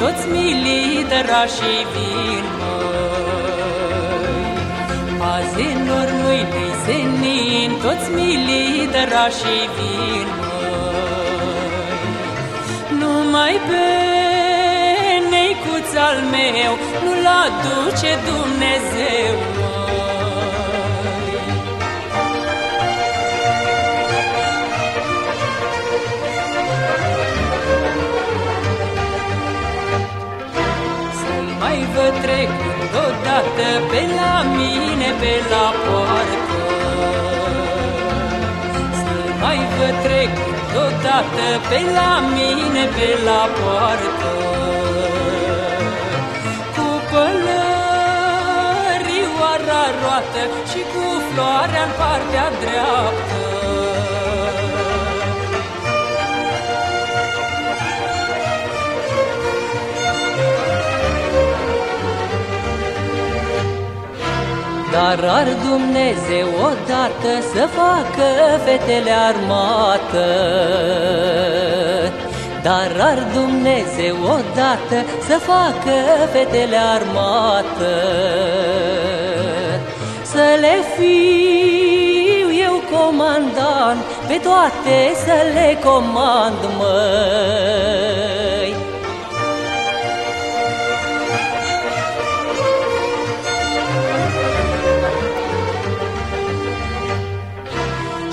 toți militărașii vin, măi. Azi în ori mâine senin, toți militărașii vin, măi. Numai pe neicuț al meu nu-l aduce Dumnezeu, vă trec odată pe la mine, pe la poartă. Să mai vă trec odată pe la mine, pe la poartă. Cu pălărioara roată și cu floarea în partea dreaptă. Dar ar Dumnezeu odată să facă fetele armată. Dar ar Dumnezeu odată să facă fetele armată. Să le fiu eu comandant, pe toate să le comand, măi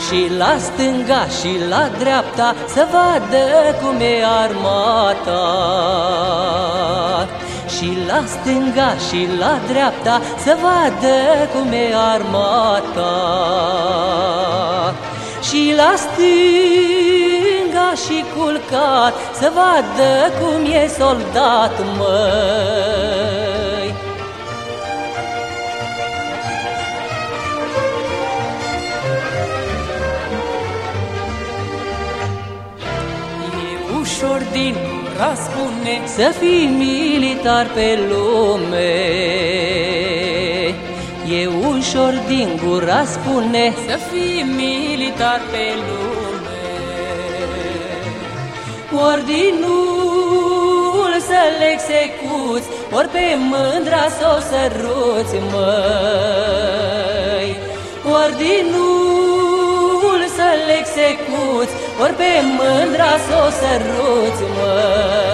Și la stânga și la dreapta Să vadă cum e armata. Și la stânga și la dreapta Să vadă cum e armata. Și la stânga și culcat Să vadă cum e soldat, măi ușor din răspune Să fii militar pe lume. E ușor din gura spune Să fii militar pe lume. Ordinul să-l execuți Ori pe mândra să o săruți, măi. Ordinul să-l execuți Ori pe mândra să o săruți, măi